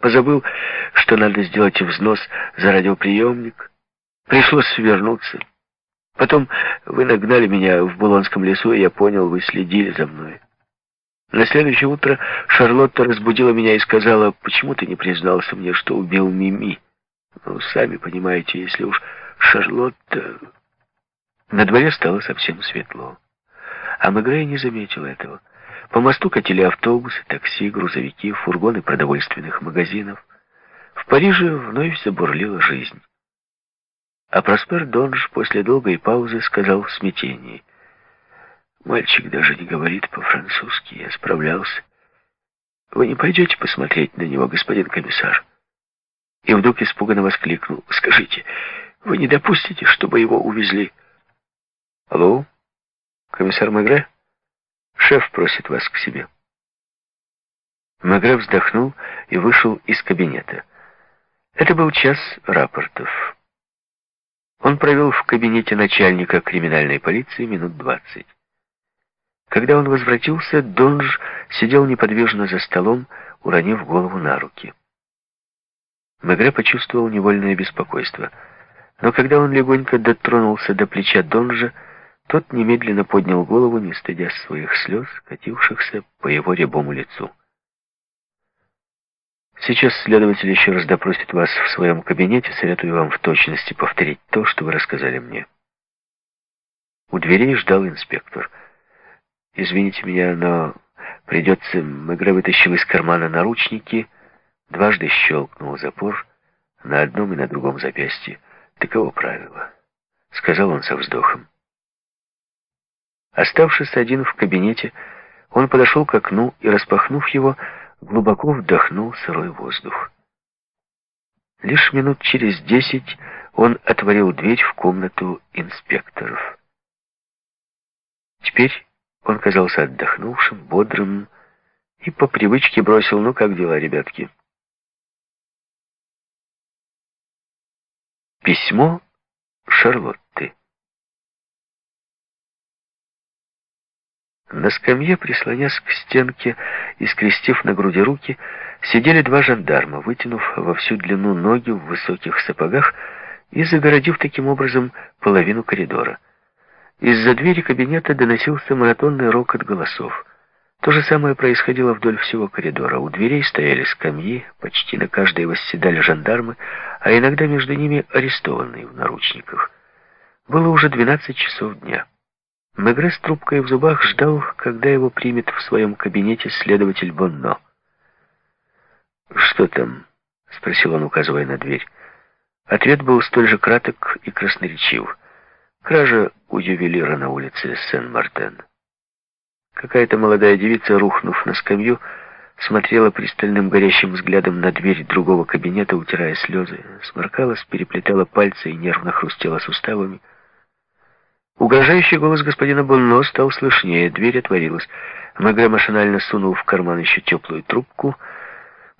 Позабыл, что надо сделать взнос за радиоприемник. Пришлось свернуться. Потом вы нагнали меня в Булонском лесу, и я понял, вы следили за мной. На следующее утро Шарлотта разбудила меня и сказала, почему ты не признался мне, что убил Мими? Ну, сами понимаете, если уж Шарлотта... На дворе стало совсем светло. А Мегре не заметил этого. По мосту катили автобусы, такси, грузовики, фургоны продовольственных магазинов. В Париже вновь забурлила жизнь. А Проспер Донж после долгой паузы сказал в смятении. «Мальчик даже не говорит по-французски, я справлялся. Вы не пойдете посмотреть на него, господин комиссар?» И вдруг испуганно воскликнул. «Скажите, вы не допустите, чтобы его увезли?» «Алло, комиссар Мегре?» Шеф просит вас к себе. Магре вздохнул и вышел из кабинета. Это был час рапортов. Он провел в кабинете начальника криминальной полиции минут двадцать. Когда он возвратился, Донж сидел неподвижно за столом, уронив голову на руки. Мегре почувствовал невольное беспокойство. Но когда он легонько дотронулся до плеча Донжа, тот немедленно поднял голову, не стыдя своих слез, катившихся по его рябому лицу. Сейчас следователь еще раз допросит вас в своем кабинете. Советую вам в точности повторить то, что вы рассказали мне. У дверей ждал инспектор. Извините меня, но придется... Мегре вытащил из кармана наручники, дважды щелкнул запор на одном и на другом запястье. Таково правило, сказал он со вздохом. Оставшись один в кабинете, он подошел к окну и, распахнув его, глубоко вдохнул сырой воздух. Лишь минут через десять он отворил дверь в комнату инспекторов. Теперь он казался отдохнувшим, бодрым и по привычке бросил «Ну, как дела, ребятки?» Письмо Шарлотты На скамье, прислонясь к стенке и скрестив на груди руки, сидели два жандарма, вытянув во всю длину ноги в высоких сапогах и загородив таким образом половину коридора. Из-за двери кабинета доносился монотонный рокот голосов. То же самое происходило вдоль всего коридора. У дверей стояли скамьи, почти на каждой восседали жандармы, а иногда между ними арестованные в наручниках. Было уже 12 часов дня. Мегре с трубкой в зубах ждал, когда его примет в своем кабинете следователь Бонно. «Что там?» — спросил он, указывая на дверь. Ответ был столь же краток и красноречив. Кража у ювелира на улице Сен-Мартен. Какая-то молодая девица, рухнув на скамью, смотрела пристальным горящим взглядом на дверь другого кабинета, утирая слезы, сморкалась, переплетала пальцы и нервно хрустела суставами. Угрожающий голос господина Бонно стал слышнее, дверь отворилась. Мегре машинально сунул в карман еще теплую трубку.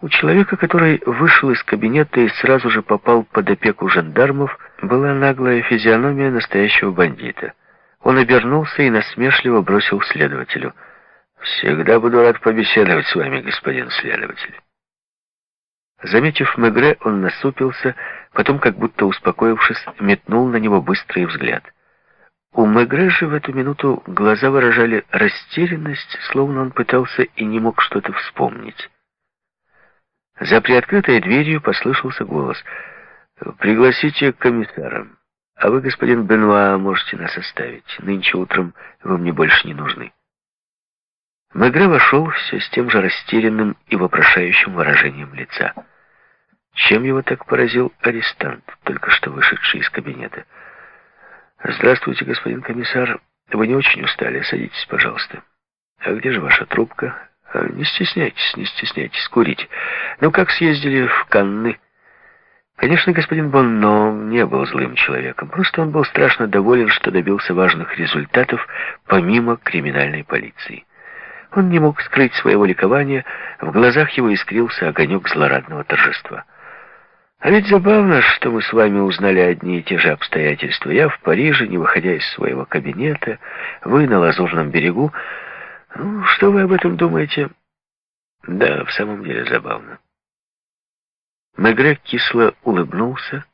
У человека, который вышел из кабинета и сразу же попал под опеку жандармов, была наглая физиономия настоящего бандита. Он обернулся и насмешливо бросил следователю. «Всегда буду рад побеседовать с вами, господин следователь». Заметив Мегре, он насупился, потом, как будто успокоившись, метнул на него быстрый взгляд — у Мегре же в эту минуту глаза выражали растерянность, словно он пытался и не мог что-то вспомнить. За приоткрытой дверью послышался голос. «Пригласите комиссара. А вы, господин Бенуа, можете нас оставить. Нынче утром вы мне больше не нужны». Мегре вошел все с тем же растерянным и вопрошающим выражением лица. Чем его так поразил арестант, только что вышедший из кабинета? «Здравствуйте, господин комиссар. Вы не очень устали? Садитесь, пожалуйста. А где же ваша трубка? А, не стесняйтесь, не стесняйтесь, курить. Ну, как съездили в Канны?» Конечно, господин Бонно не был злым человеком. Просто он был страшно доволен, что добился важных результатов помимо криминальной полиции. Он не мог скрыть своего ликования, в глазах его искрился огонек злорадного торжества. А ведь забавно, что мы с вами узнали одни и те же обстоятельства. Я в Париже, не выходя из своего кабинета, вы на Лазурном берегу. Ну, что вы об этом думаете? Да, в самом деле забавно. Мегре кисло улыбнулся,